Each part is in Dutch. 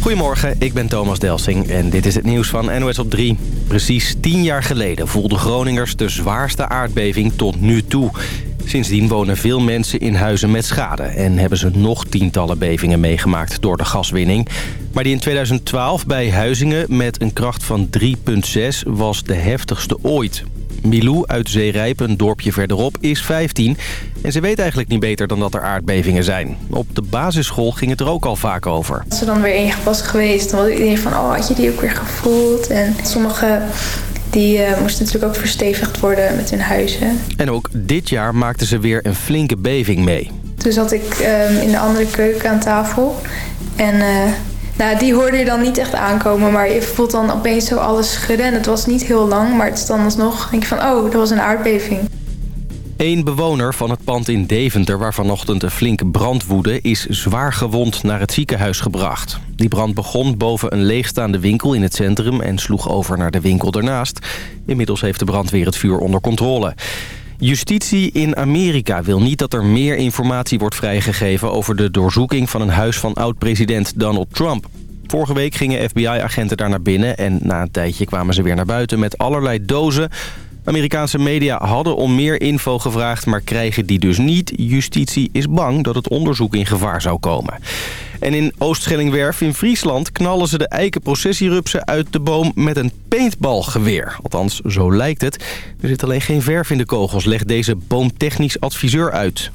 Goedemorgen, ik ben Thomas Delsing en dit is het nieuws van NOS op 3. Precies tien jaar geleden voelden Groningers de zwaarste aardbeving tot nu toe. Sindsdien wonen veel mensen in huizen met schade... en hebben ze nog tientallen bevingen meegemaakt door de gaswinning. Maar die in 2012 bij Huizingen met een kracht van 3,6 was de heftigste ooit. Milou uit Zeerijp, een dorpje verderop, is 15. En ze weet eigenlijk niet beter dan dat er aardbevingen zijn. Op de basisschool ging het er ook al vaak over. Als er dan weer één was geweest, dan was iedereen van... oh, had je die ook weer gevoeld? En sommige die uh, moesten natuurlijk ook verstevigd worden met hun huizen. En ook dit jaar maakten ze weer een flinke beving mee. Toen zat ik uh, in de andere keuken aan tafel. En uh, nou, die hoorde je dan niet echt aankomen. Maar je voelt dan opeens zo alles schudden. En het was niet heel lang, maar het is dan alsnog... denk je van, oh, dat was een aardbeving. Eén bewoner van het pand in Deventer waar vanochtend een flinke brand woedde... is zwaar gewond naar het ziekenhuis gebracht. Die brand begon boven een leegstaande winkel in het centrum... en sloeg over naar de winkel ernaast. Inmiddels heeft de brandweer het vuur onder controle. Justitie in Amerika wil niet dat er meer informatie wordt vrijgegeven... over de doorzoeking van een huis van oud-president Donald Trump. Vorige week gingen FBI-agenten daar naar binnen... en na een tijdje kwamen ze weer naar buiten met allerlei dozen Amerikaanse media hadden om meer info gevraagd, maar krijgen die dus niet. Justitie is bang dat het onderzoek in gevaar zou komen. En in Oostschellingwerf in Friesland knallen ze de eikenprocessierupsen uit de boom met een paintballgeweer. Althans, zo lijkt het. Er zit alleen geen verf in de kogels, legt deze boomtechnisch adviseur uit.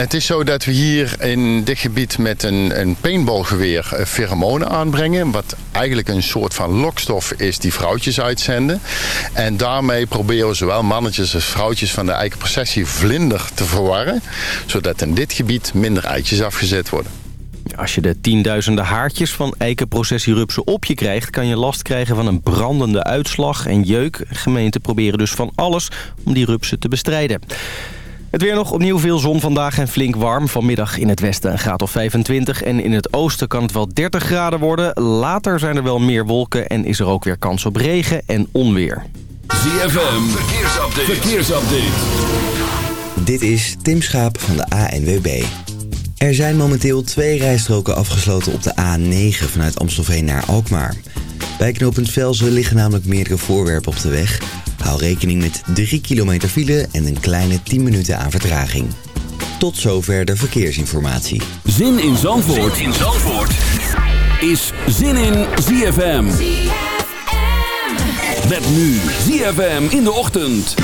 Het is zo dat we hier in dit gebied met een, een paintballgeweer eh, pheromonen aanbrengen. Wat eigenlijk een soort van lokstof is die vrouwtjes uitzenden. En daarmee proberen we zowel mannetjes als vrouwtjes van de eikenprocessie vlinder te verwarren. Zodat in dit gebied minder eitjes afgezet worden. Als je de tienduizenden haartjes van eikenprocessierupsen op je krijgt... kan je last krijgen van een brandende uitslag en jeuk. Gemeenten proberen dus van alles om die rupsen te bestrijden. Het weer nog opnieuw veel zon vandaag en flink warm. Vanmiddag in het westen een graad of 25 en in het oosten kan het wel 30 graden worden. Later zijn er wel meer wolken en is er ook weer kans op regen en onweer. ZFM, verkeersupdate. verkeersupdate. Dit is Tim Schaap van de ANWB. Er zijn momenteel twee rijstroken afgesloten op de A9 vanuit Amstelveen naar Alkmaar. Bij knooppunt Velzen liggen namelijk meerdere voorwerpen op de weg... Hou rekening met 3 kilometer file en een kleine 10 minuten aan vertraging. Tot zover de verkeersinformatie. Zin in Zandvoort, zin in Zandvoort. is Zin in ZFM. ZFM. Met nu ZFM in de ochtend.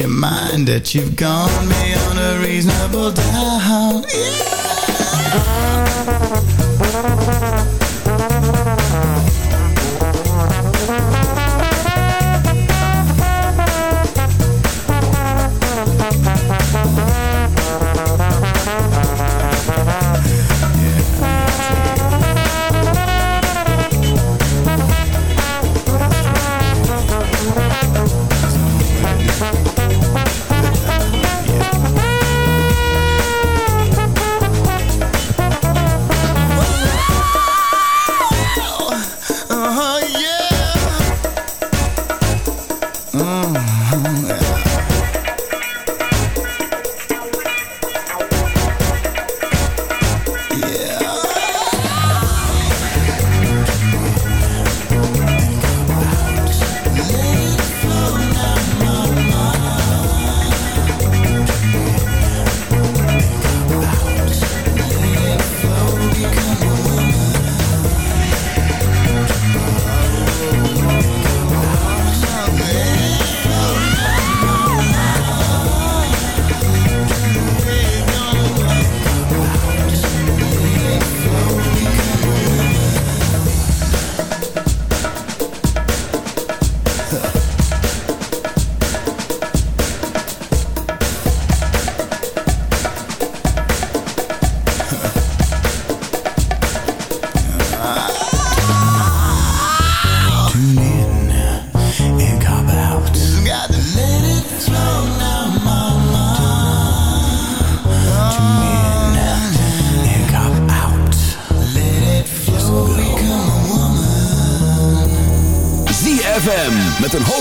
Your mind that you've gone beyond a reasonable doubt. Yeah.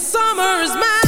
Summer is magic.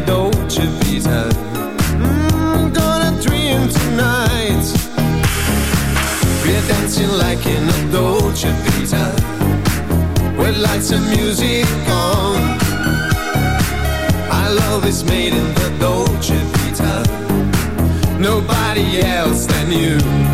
dolce vita Mmm, gonna dream tonight. We're dancing like in a dolce vita. With lights and music on. Love made in the dolce vita. Nobody else than you.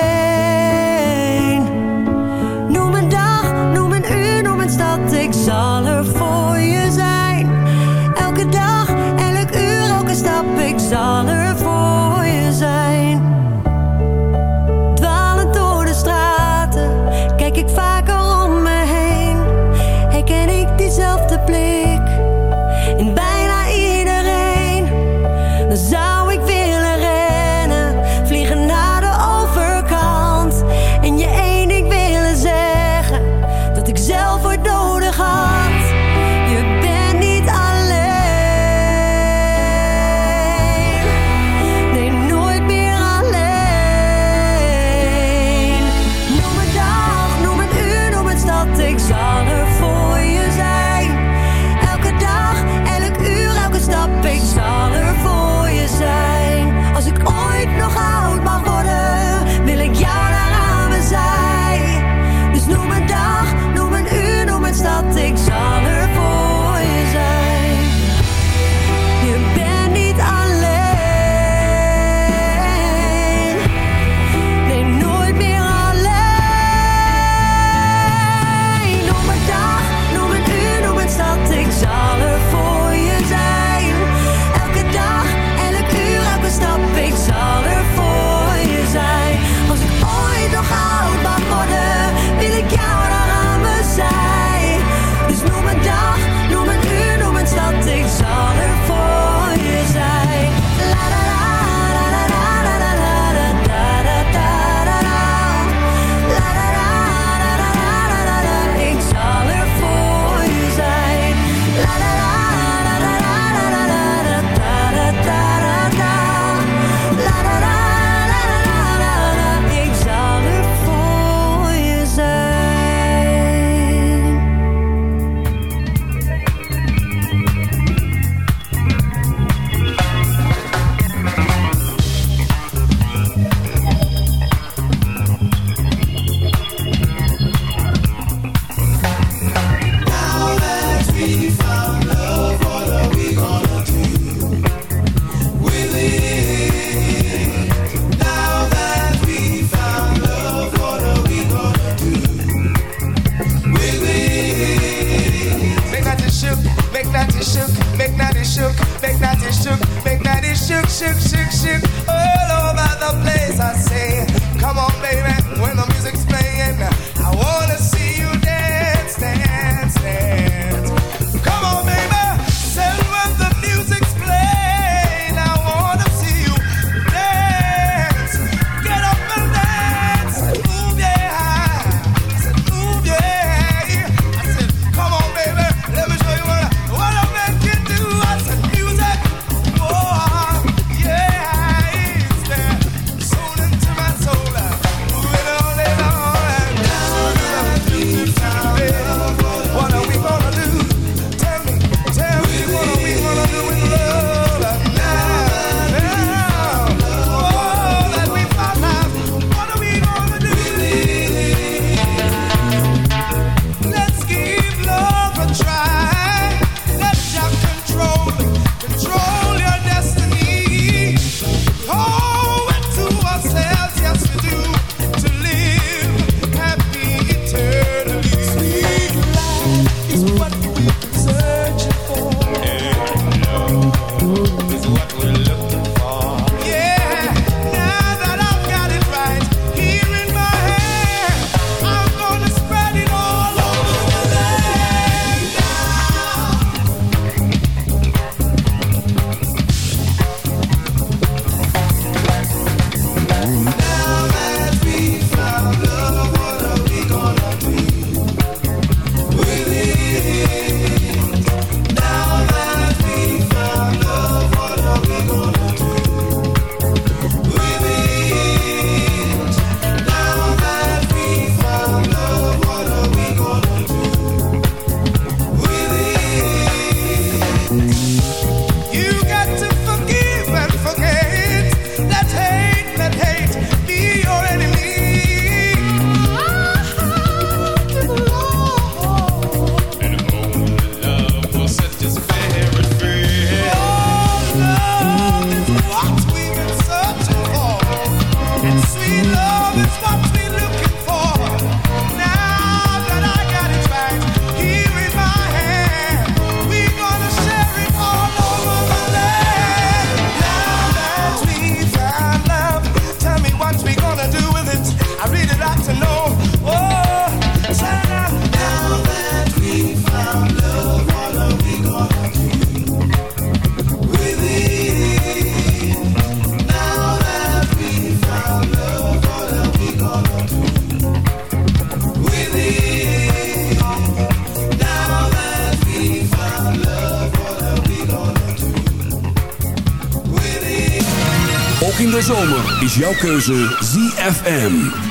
Jouw keuze ZFM.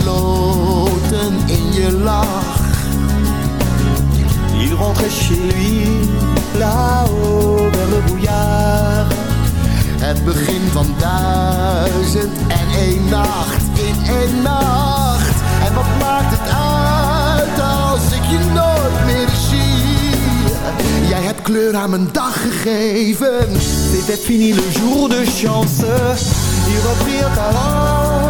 Ligt besloten in je lach. Il rentrait chez lui, là-haut vers le brouillard. Het begin van duizend en één nacht in één nacht. En wat maakt het uit als ik je nooit meer zie? Jij hebt kleur aan mijn dag gegeven. C'était fini le jour de chance. Ils reprirent alors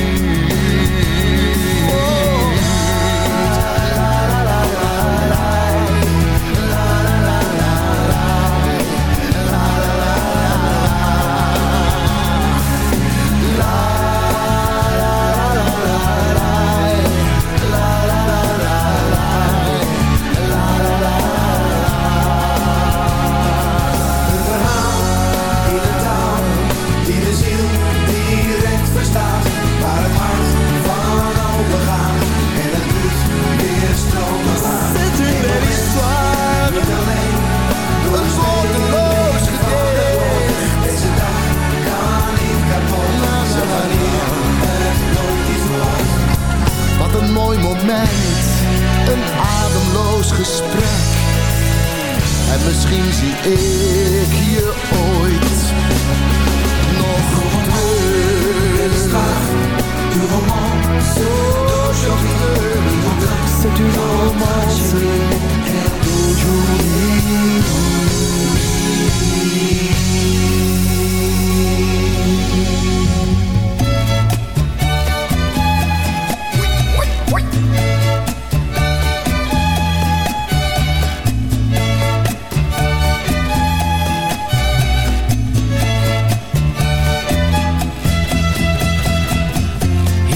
ademloos gesprek. En misschien zie ik je ooit nog terug. Du romance d'aujourd'hui. C'est une romance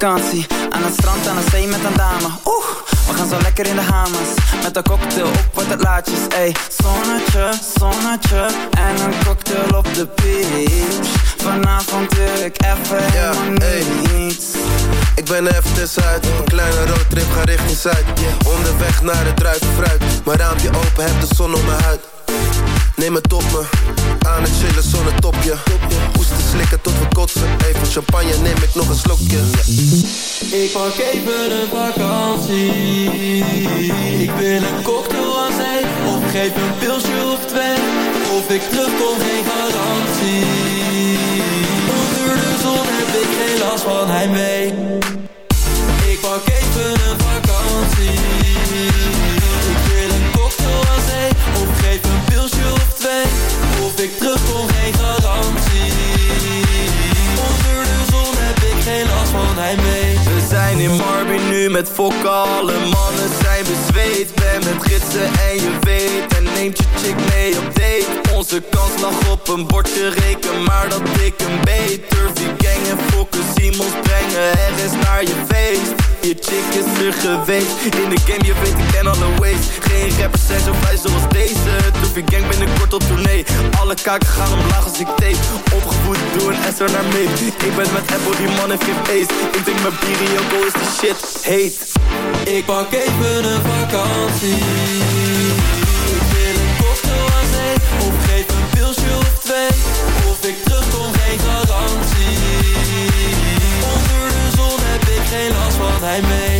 Vakantie. Aan het strand, aan de zee met een dame. Oeh, we gaan zo lekker in de hamers. Met een cocktail op wat het laatjes. Ey, zonnetje, zonnetje. En een cocktail op de beach. Vanavond wil ik even Ja, niets. Ik ben er even tussenuit Een kleine roadtrip, ga richting Zuid Onderweg naar het druivenfruit Mijn raampje open, heb de zon op mijn huid Neem het op me Aan het chillen zonder topje Hoesten slikken tot we kotsen Even champagne, neem ik nog een slokje Ik pak even een vakantie. Ik wil een cocktail aan zee. Of geef een pilsje of twee. Of ik terugkom, geen garantie. Onder de zon heb ik geen last van hij mee. Ik pak even een vakantie. Of ik terugkom, geen in Marby nu met fokken, alle mannen zijn bezweet. Ben met gidsen en je weet En neemt je chick mee op date. Onze kans lag op een bordje reken Maar dat ik een beet Turfy gang en fokken Simons brengen ergens naar je feest. Je chick is er geweest In de game je weet ik ken alle ways. Geen rappers zijn zo vrij zoals deze. Turfy gang binnenkort op tournee. Alle kaken gaan omlaag als ik tape. Opgevoed door een SR naar mee. Ik ben met Apple die man heeft geen feest Ik denk mijn Birioko de shit heet. Ik pak even een vakantie. Ik wil een cocktail aan zee Of geef een pilsje of twee. Of ik terugkom geen garantie. Onder de zon heb ik geen last van hij mee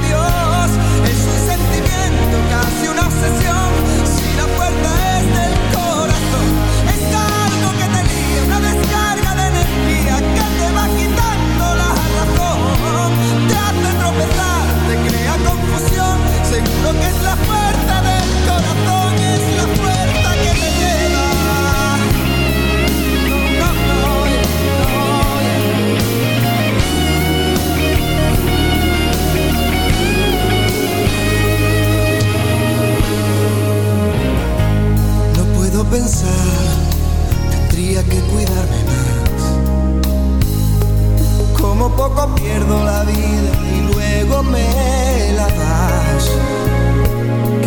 Es la puerta del corazón, es la puerta que me lleva. No puedo pensar, tendría que cuidarme más. Como poco pierdo la vida y luego me la das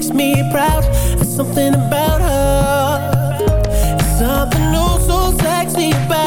makes me proud. There's something about her. There's something oh so sexy about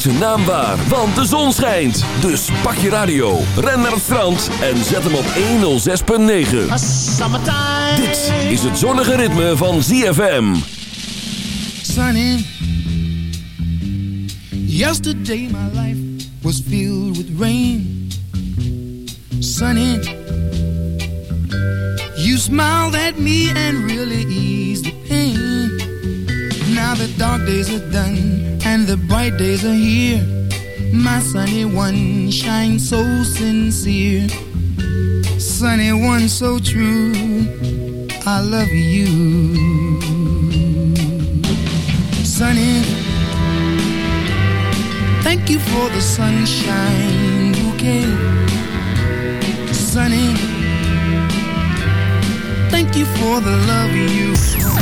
zijn naam waar, want de zon schijnt. Dus pak je radio, ren naar het strand en zet hem op 106.9. Dit is het zonnige ritme van ZFM. sunny. Yesterday my life was filled with rain. Sunny, you smiled at me and really eased the pain. Now the dark days are done and the bright days are here. My sunny one shines so sincere. Sunny one so true. I love you. Sunny, thank you for the sunshine bouquet. Sunny, thank you for the love you.